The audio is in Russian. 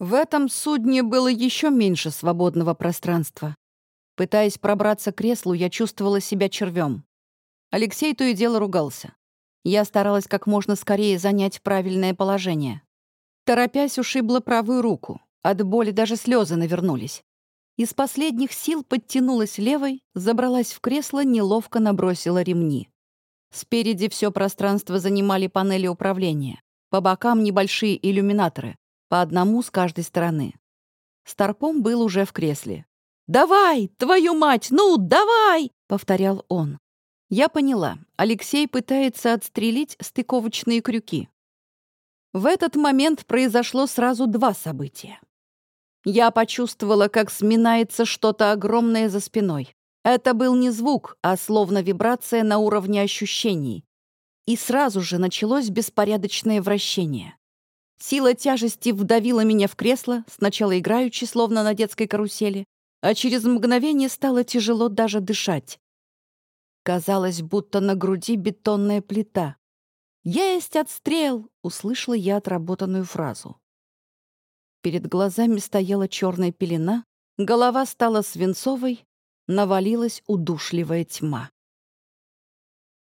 В этом судне было еще меньше свободного пространства. Пытаясь пробраться к креслу, я чувствовала себя червем. Алексей то и дело ругался. Я старалась как можно скорее занять правильное положение. Торопясь, ушибла правую руку. От боли даже слезы навернулись. Из последних сил подтянулась левой, забралась в кресло, неловко набросила ремни. Спереди все пространство занимали панели управления. По бокам небольшие иллюминаторы, по одному с каждой стороны. Старпом был уже в кресле. «Давай, твою мать, ну, давай!» — повторял он. Я поняла, Алексей пытается отстрелить стыковочные крюки. В этот момент произошло сразу два события. Я почувствовала, как сминается что-то огромное за спиной. Это был не звук, а словно вибрация на уровне ощущений. И сразу же началось беспорядочное вращение. Сила тяжести вдавила меня в кресло, сначала играючи, словно на детской карусели, а через мгновение стало тяжело даже дышать. Казалось, будто на груди бетонная плита. «Есть отстрел!» — услышала я отработанную фразу. Перед глазами стояла черная пелена, голова стала свинцовой, навалилась удушливая тьма.